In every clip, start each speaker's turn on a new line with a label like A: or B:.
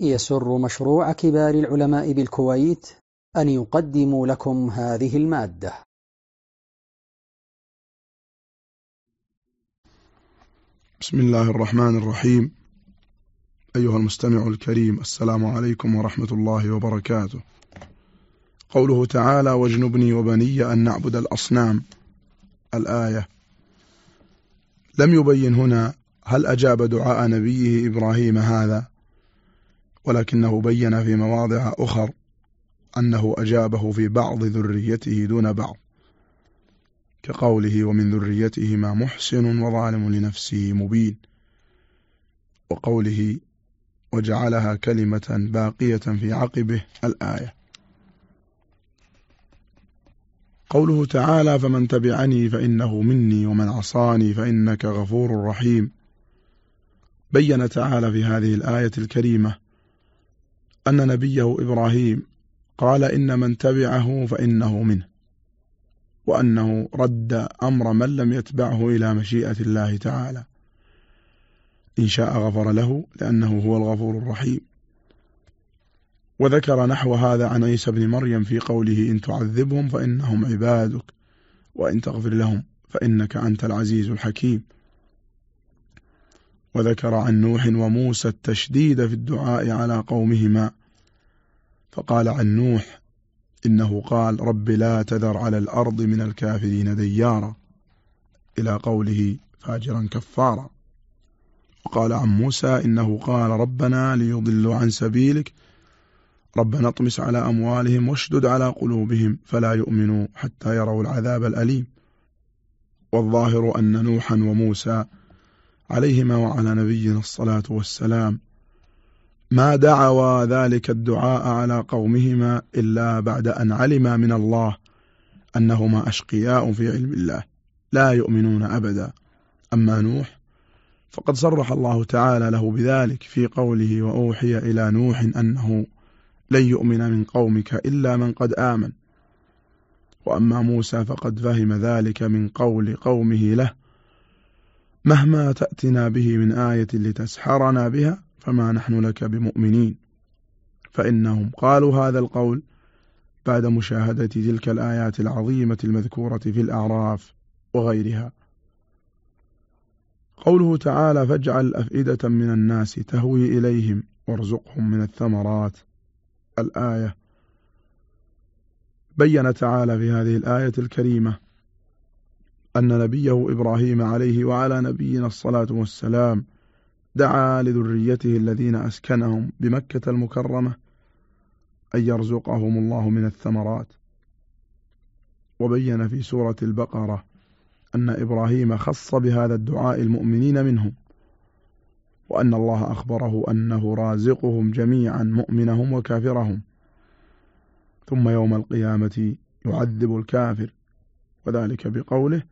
A: يسر مشروع كبار العلماء بالكويت أن يقدم لكم هذه المادة.
B: بسم الله الرحمن الرحيم. أيها المستمع الكريم السلام عليكم ورحمة الله وبركاته. قوله تعالى واجنبني وبني أن نعبد الأصنام. الآية. لم يبين هنا هل أجاب دعاء نبيه إبراهيم هذا؟ ولكنه بين في مواضع أخر أنه أجابه في بعض ذريته دون بعض كقوله ومن ذريتهما محسن وظالم لنفسه مبين وقوله وجعلها كلمة باقية في عقبه الآية. قوله تعالى فمن تبعني فإنه مني ومن عصاني فإنك غفور رحيم بين تعالى في هذه الآية الكريمة أن نبيه إبراهيم قال إن من تبعه فإنه منه وأنه رد أمر من لم يتبعه إلى مشيئة الله تعالى. إن شاء غفر له لأنه هو الغفور الرحيم. وذكر نحو هذا عن عيسى بن مريم في قوله إن تعذبهم فإنهم عبادك وإن تغفر لهم فإنك أنت العزيز الحكيم. وذكر عن نوح وموسى التشديد في الدعاء على قومهما. فقال عن نوح إنه قال رب لا تذر على الأرض من الكافرين ديارا. إلى قوله فاجرا كفارا. وقال عن موسى إنه قال ربنا ليضلوا عن سبيلك. ربنا اطمس على أموالهم واشدد على قلوبهم فلا يؤمنوا حتى يروا العذاب الأليم. والظاهر أن نوحا وموسى عليهما وعلى نبينا الصلاة والسلام. ما دعوا ذلك الدعاء على قومهما إلا بعد أن علما من الله أنهما أشقياء في علم الله لا يؤمنون أبدا. أما نوح فقد صرح الله تعالى له بذلك في قوله وأوحي إلى نوح أنه لن يؤمن من قومك إلا من قد آمن. وأما موسى فقد فهم ذلك من قول قومه له مهما تأتنا به من آية لتسحرنا بها فما نحن لك بمؤمنين. فإنهم قالوا هذا القول بعد مشاهدة تلك الآيات العظيمة المذكورة في الأعراف وغيرها. قوله تعالى فاجعل أفئدة من الناس تهوي إليهم وارزقهم من الثمرات. الآية بين تعالى في هذه الآية الكريمة أن نبيه إبراهيم عليه وعلى نبينا الصلاة والسلام دعا لذريته الذين أسكنهم بمكة المكرمة أن يرزقهم الله من الثمرات. وبين في سورة البقرة أن إبراهيم خص بهذا الدعاء المؤمنين منهم وأن الله أخبره أنه رازقهم جميعا مؤمنهم وكافرهم ثم يوم القيامة يعذب الكافر وذلك بقوله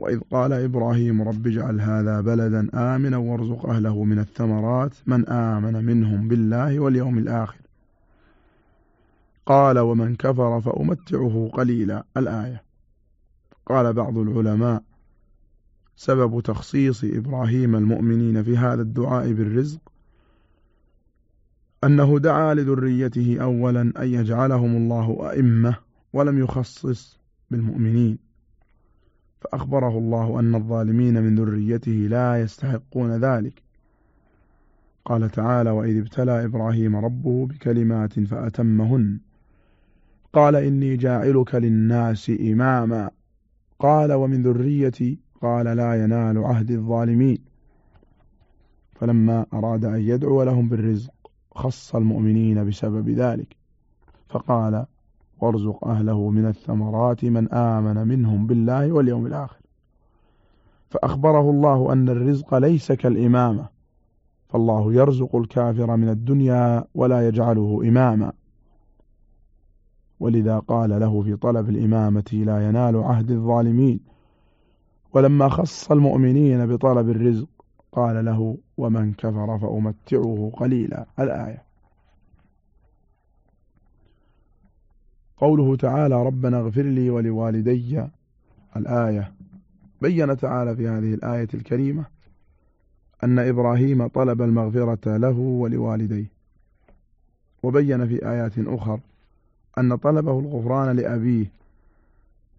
B: وإذ قال إبراهيم رب اجعل هذا بلدا آمنا وارزق أهله من الثمرات من آمن منهم بالله واليوم الآخر. قال ومن كفر فأمتعه قليلا. الآية. قال بعض العلماء سبب تخصيص إبراهيم المؤمنين في هذا الدعاء بالرزق أنه دعا لذريته أولا أن يجعلهم الله أئمة ولم يخصص بالمؤمنين. فأخبره الله أن الظالمين من ذريته لا يستحقون ذلك. قال تعالى وإذ ابتلى إبراهيم ربه بكلمات فأتمهن. قال إني جاعلك للناس إماما. قال ومن ذريتي. قال لا ينال عهد الظالمين. فلما أراد أن يدعو لهم بالرزق خص المؤمنين بسبب ذلك. فقال وارزق أهله من الثمرات من آمن منهم بالله واليوم الآخر. فأخبره الله أن الرزق ليس كالإمامة فالله يرزق الكافر من الدنيا ولا يجعله إماما. ولذا قال له في طلب الإمامة لا ينال عهد الظالمين ولما خص المؤمنين بطلب الرزق قال له ومن كفر فأمتعه قليلا. الآية. قوله تعالى ربنا اغفر لي ولوالدي. الآية بين تعالى في هذه الآية الكريمة أن إبراهيم طلب المغفرة له ولوالديه. وبين في آيات أخر أن طلبه الغفران لأبيه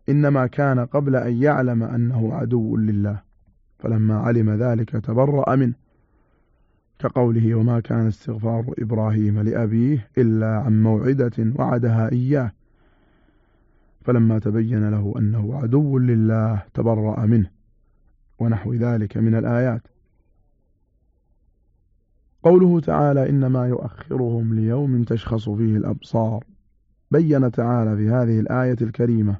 B: إنما كان قبل أن يعلم أنه عدو لله. فلما علم ذلك تبرأ منه. كقوله وما كان استغفار إبراهيم لأبيه إلا عن موعدة وعدها إياه. فلما تبين له أنه عدو لله تبرأ منه ونحو ذلك من الآيات. قوله تعالى إنما يؤخرهم ليوم تشخص فيه الأبصار. بين تعالى في هذه الآية الكريمة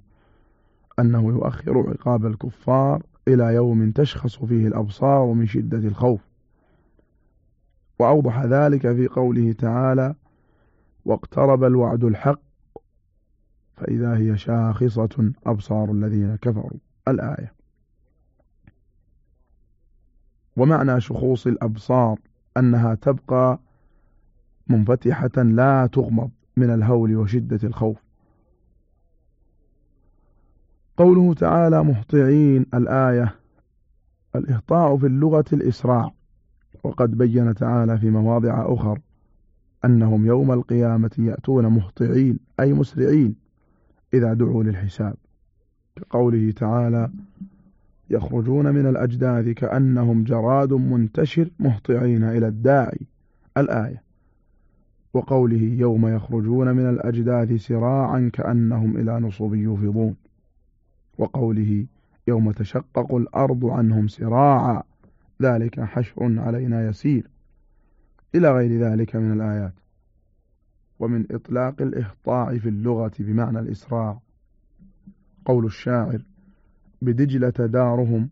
B: أنه يؤخر عقاب الكفار إلى يوم تشخص فيه الأبصار من شدة الخوف. وأوضح ذلك في قوله تعالى واقترب الوعد الحق فإذا هي شاخصة أبصار الذين كفروا. الآية. ومعنى شخوص الأبصار أنها تبقى منفتحة لا تغمض من الهول وشدة الخوف. قوله تعالى مهطعين الآية. الإهطاء في اللغة الإسراع. وقد بين تعالى في مواضع أخر أنهم يوم القيامة يأتون مهطعين أي مسرعين. إذا دعوا للحساب. كقوله تعالى يخرجون من الأجداث كأنهم جراد منتشر مهطعين إلى الداعي. الآية وقوله يوم يخرجون من الأجداث سراعا كأنهم إلى نصب يوفضون. وقوله يوم تشقق الأرض عنهم سراعا ذلك حشر علينا يسير. إلى غير ذلك من الآيات. ومن إطلاق الإهطاع في اللغة بمعنى الإسراع. قول الشاعر بدجلة دارهم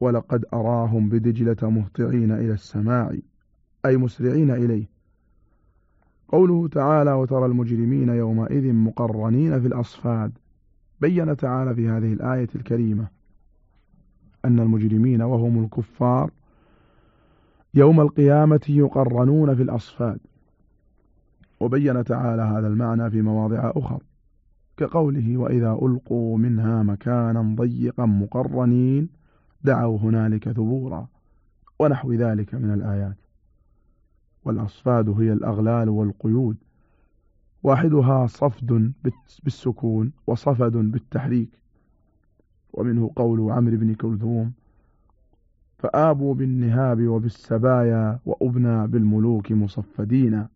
B: ولقد أراهم بدجلة مهطعين إلى السماع أي مسرعين إليه. قوله تعالى وترى المجرمين يومئذ مقرنين في الأصفاد. بين تعالى في هذه الآية الكريمة أن المجرمين وهم الكفار يوم القيامة يقرنون في الأصفاد. وبين تعالى هذا المعنى في مواضع أخر كقوله وإذا ألقوا منها مكانا ضيقا مقرنين دعوا هنالك ثبورا ونحو ذلك من الآيات. والأصفاد هي الأغلال والقيود. واحدها صفد بالسكون وصفد بالتحريك. ومنه قول عمرو بن كلثوم فآبوا بالنهاب وبالسبايا وأبنى بالملوك مصفدين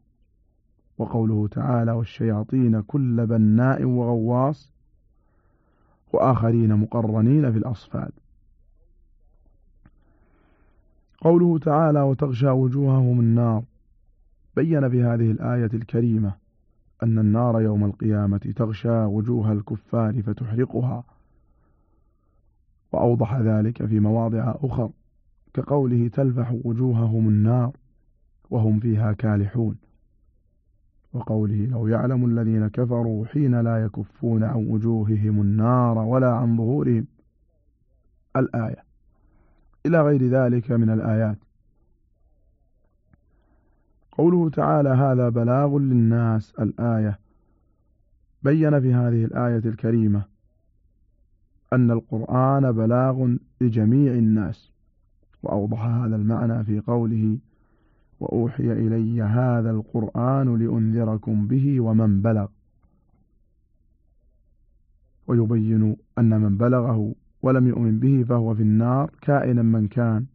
B: وقوله تعالى والشياطين كل بناء وغواص وآخرين مقرنين في الأصفاد. قوله تعالى وتغشى وجوههم النار بين في هذه الآية الكريمة أن النار يوم القيامة تغشى وجوه الكفار فتحرقها وأوضح ذلك في مواضع أخر كقوله تلفح وجوههم النار وهم فيها كالحون. وقوله لو يعلم الذين كفروا حين لا يكفون عن وجوههم النار ولا عن ظهورهم. الآية. إلى غير ذلك من الآيات. قوله تعالى هذا بلاغ للناس. الآية. بين في هذه الآية الكريمة أن القرآن بلاغ لجميع الناس. وأوضح هذا المعنى في قوله وأوحي إلي هذا القرآن لأنذركم به ومن بلغ. ويبين أن من بلغه ولم يؤمن به فهو في النار كائنا من كان.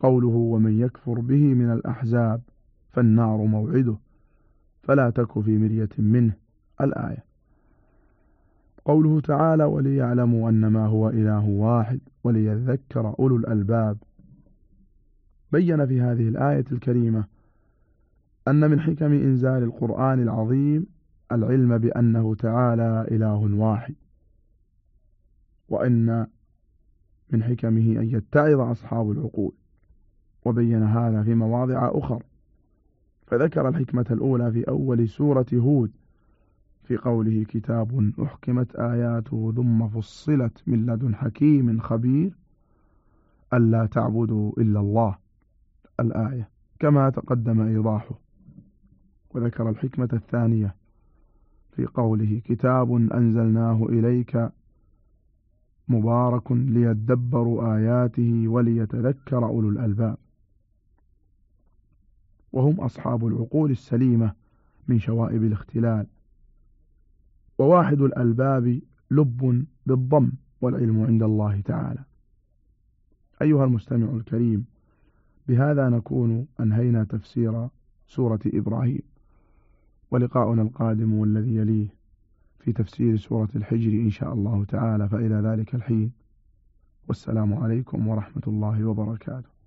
B: قوله ومن يكفر به من الأحزاب فالنار موعده فلا تك في مرية منه. الآية. قوله تعالى وليعلموا أنما هو إله واحد وليذكر أولو الألباب بين في هذه الآية الكريمة أن من حكم إنزال القرآن العظيم العلم بأنه تعالى إله واحد وأن من حكمه أن يتعظ أصحاب العقول وبين هذا في مواضع أخر. فذكر الحكمة الأولى في أول سورة هود في قوله كتاب أحكمت آياته ثم فصلت من لدن حكيم خبير ألا تعبدوا إلا الله. الآية كما تقدم إيضاحه وذكر الحكمة الثانية في قوله كتاب أنزلناه إليك مبارك ليدبروا آياته وليتذكر أولو الألباب. وهم أصحاب العقول السليمة من شوائب الاختلال وواحد الألباب لب بالضم والعلم عند الله تعالى. أيها المستمع الكريم بهذا نكون أنهينا تفسير سورة إبراهيم ولقاؤنا القادم والذي يليه في تفسير سورة الحجر إن شاء الله تعالى فإلى ذلك الحين والسلام عليكم ورحمة الله وبركاته.